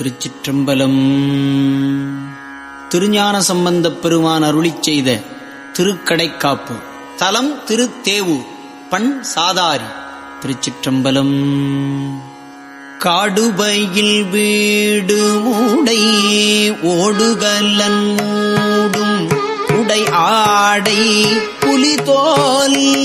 திருச்சிற்றம்பலம். திருஞான சம்பந்தப் பெருமான் அருளி செய்த திருக்கடைக்காப்பு. தலம் திருத்தேவு பண் சாதாரி திருச்சிற்றம்பலம். காடுபையில் வீடு மூடை ஓடுகலன் மூடும் உடை ஆடை புலிதோல்.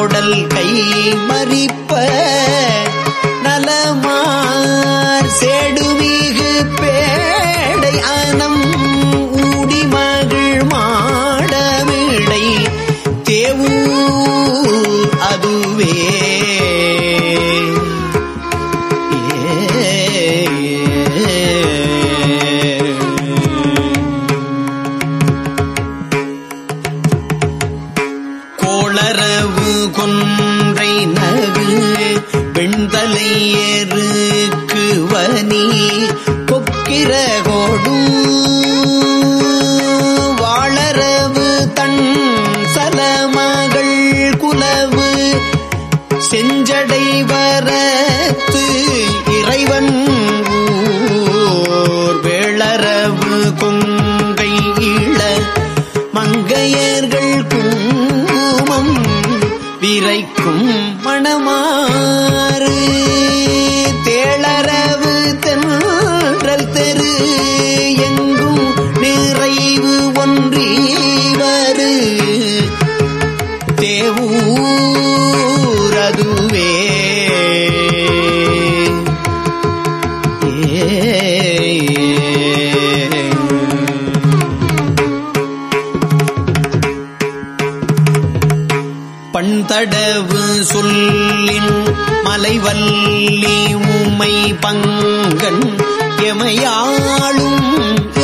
கோடல் கை தேளரவு பண்தடவு சொல்லின் மலைவல்லி உமை பங்கன் எமையாளும்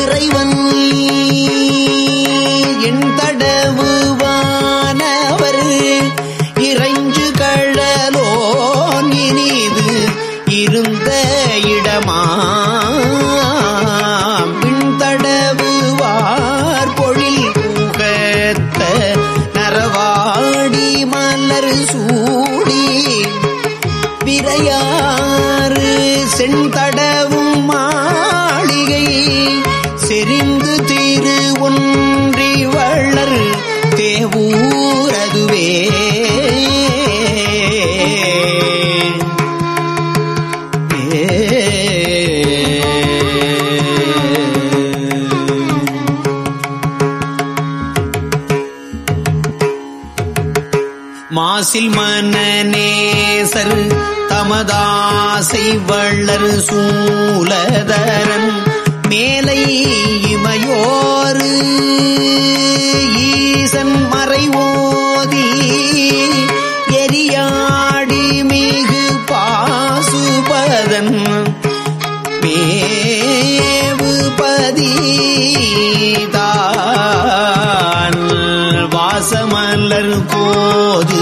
இறைவன் என் தடவுவானவர் இறைஞ்சு கழலோ இனிது இருந்த இடமா தமதாசை வள்ளர் சூலதரன் மேலை இமையோரு ஈசன் மறைவோதி எரியாடி மிகு பாசுபதன் மேவு பதிதான். வாசமலர் கோது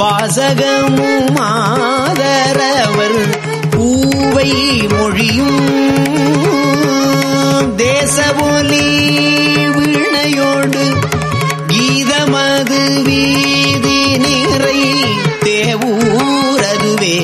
வாசகமும் வாசகமுமாதரவர் பூவை மொழியும் தேசபொலி வீணையோடு கீதமது வீதி நிறை தேவூரதுவே.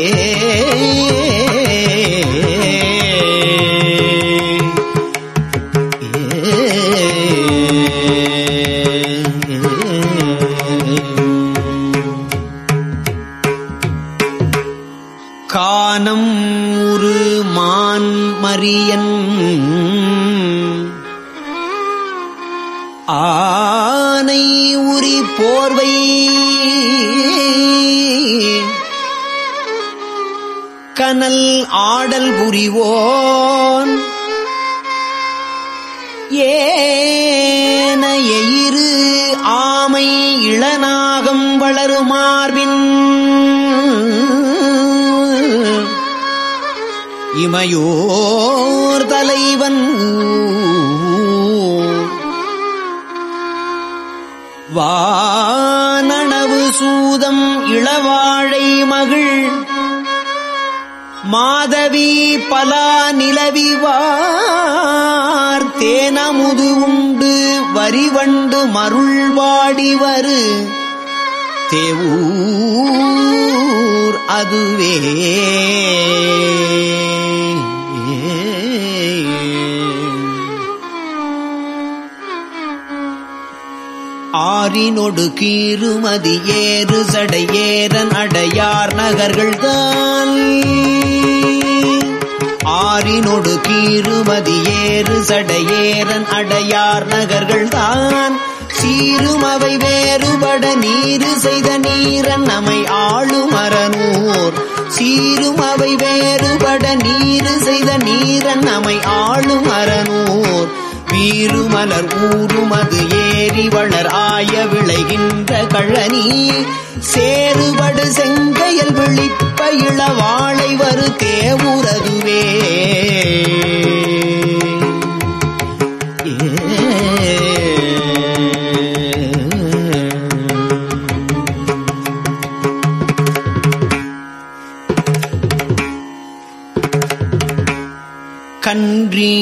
போர்வை. கனல் ஆடல் புரிவோன். ஏன எயிறு ஆமை இளநாகம் வளருமார்பின். இமையோர் தலைவன் வானனவு சூதம் இளவாழை மகள். மாதவி பலா நிலவிவார் தேனமுது உண்டு வரிவண்டு மருள்வாடி வரு. தேவூர் அதுவே. ஆறினொடு கீருமதி ஏறு சடை அடையார் நகர்கள் தான் ஆறினொடு கீருமதி ஏறு சடையேறன் அடையார் நகர்கள் தான் சீருமவை வேறுபட நீரு செய்த நீரன் நம்மை சீரும் அவை வேறுபட நீரு செய்த நீரன் நம்மை அறநூர் வீருமலர் ஊருமது ஏறி வளர் ஆய விளைகின்ற கழனி. சேறுபடு செங்கையல் விழிப்ப இளவாளை வரு தேவுரதுவே கன்றி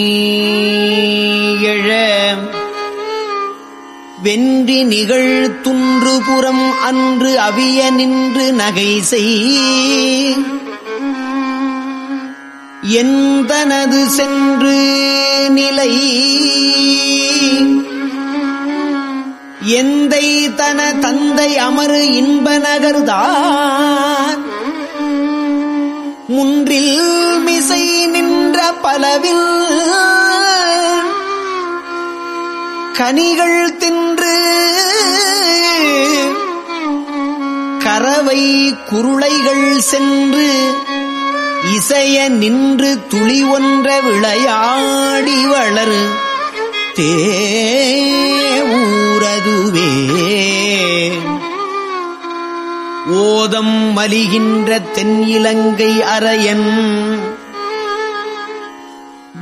வென்றி நிகழ் துன்றுபுறம் அன்று அவிய நின்று நகை செய். எந்தனது சென்று நிலை? எந்தை தன தந்தை அமரு இன்ப நகர்தான். முன்றில் மிசை நின்ற பலவில் கனிகள் தின்று கறவை குருளைகள் சென்று இசைய நின்று துளி ஒன்ற விளையாடி வளர். தேரதுவே ஓதம் மலிகின்ற தென் இலங்கை அரையன்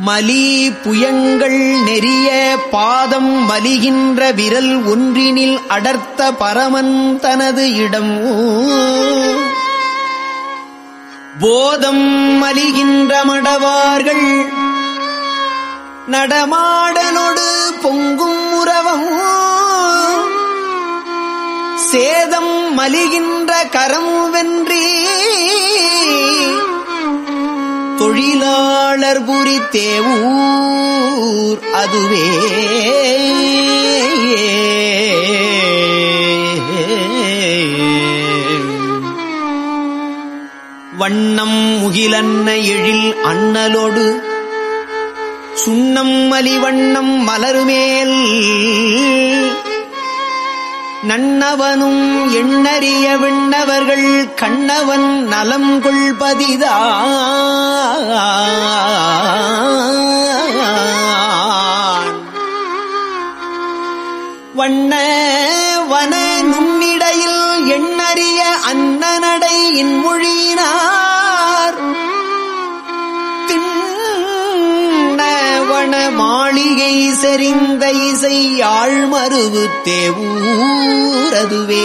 மலி புயங்கள் நெறிய பாதம் மலிகின்ற விரல் ஒன்றினில் அடர்த்த பரமன் தனது இடம் போதம் மலிகின்ற மடவார்கள் நடமாடனொடு பொங்கும் உறவம் சேதம் மலிகின்ற கரம் வென்றே தொழிலாளர் புரி தேவூர் அதுவே. வண்ணம் முகிலன்ன எழில் அண்ணலோடு சுண்ணம் மலிவண்ணம் மலருமேல் நன்னவனும் எண்ணறிய விண்ணவர்கள் கண்ணவன் நலம் கொள்பதிதா. வண்ண வன நுண்ணிடையில் எண்ணறிய அன்னநடை இன்மொழியினார். திண்ணவன மாளிகை செறிந்த இசை ஆழ்மருவு தேவூரதுவே.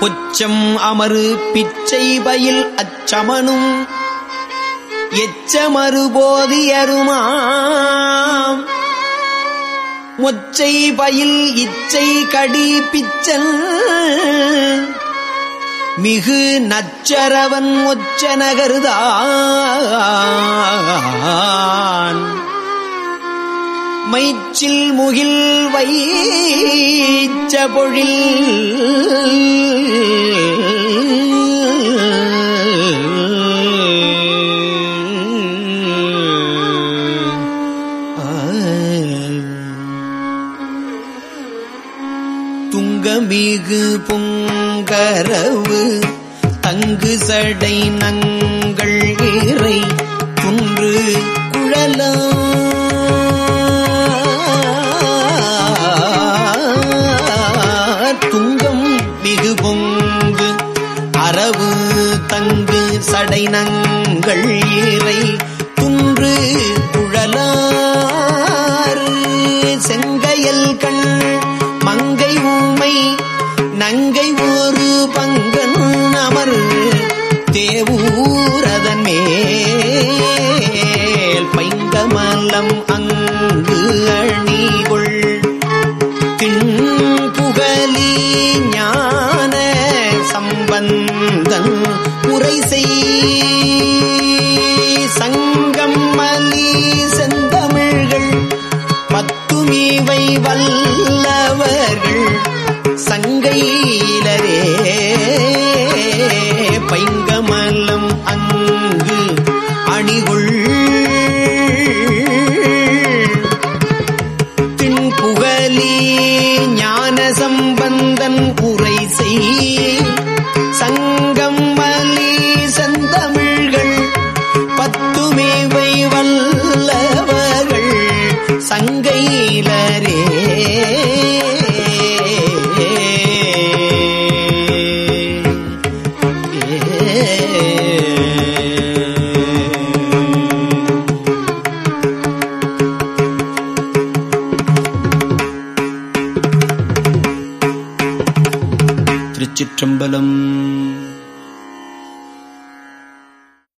பொச்சம் அமரு பிச்சை பயில் அச்சமனும் எச்சமறு போதியருமாம் மொச்சை பயில் இச்சை கடி பிச்சன் மிகு நச்சரவன் ஒச்ச நகருதான் மைச்சில் முகில் வைச்ச பொழில் துங்கமிகு பொங்க நங்கரவு தங்கு சடை நங்கள் ஏறை குன்று குழலாம் துங்கம் மிகு பொங்கு அரவு தங்கு சடை நங்கள் ஏறை தின்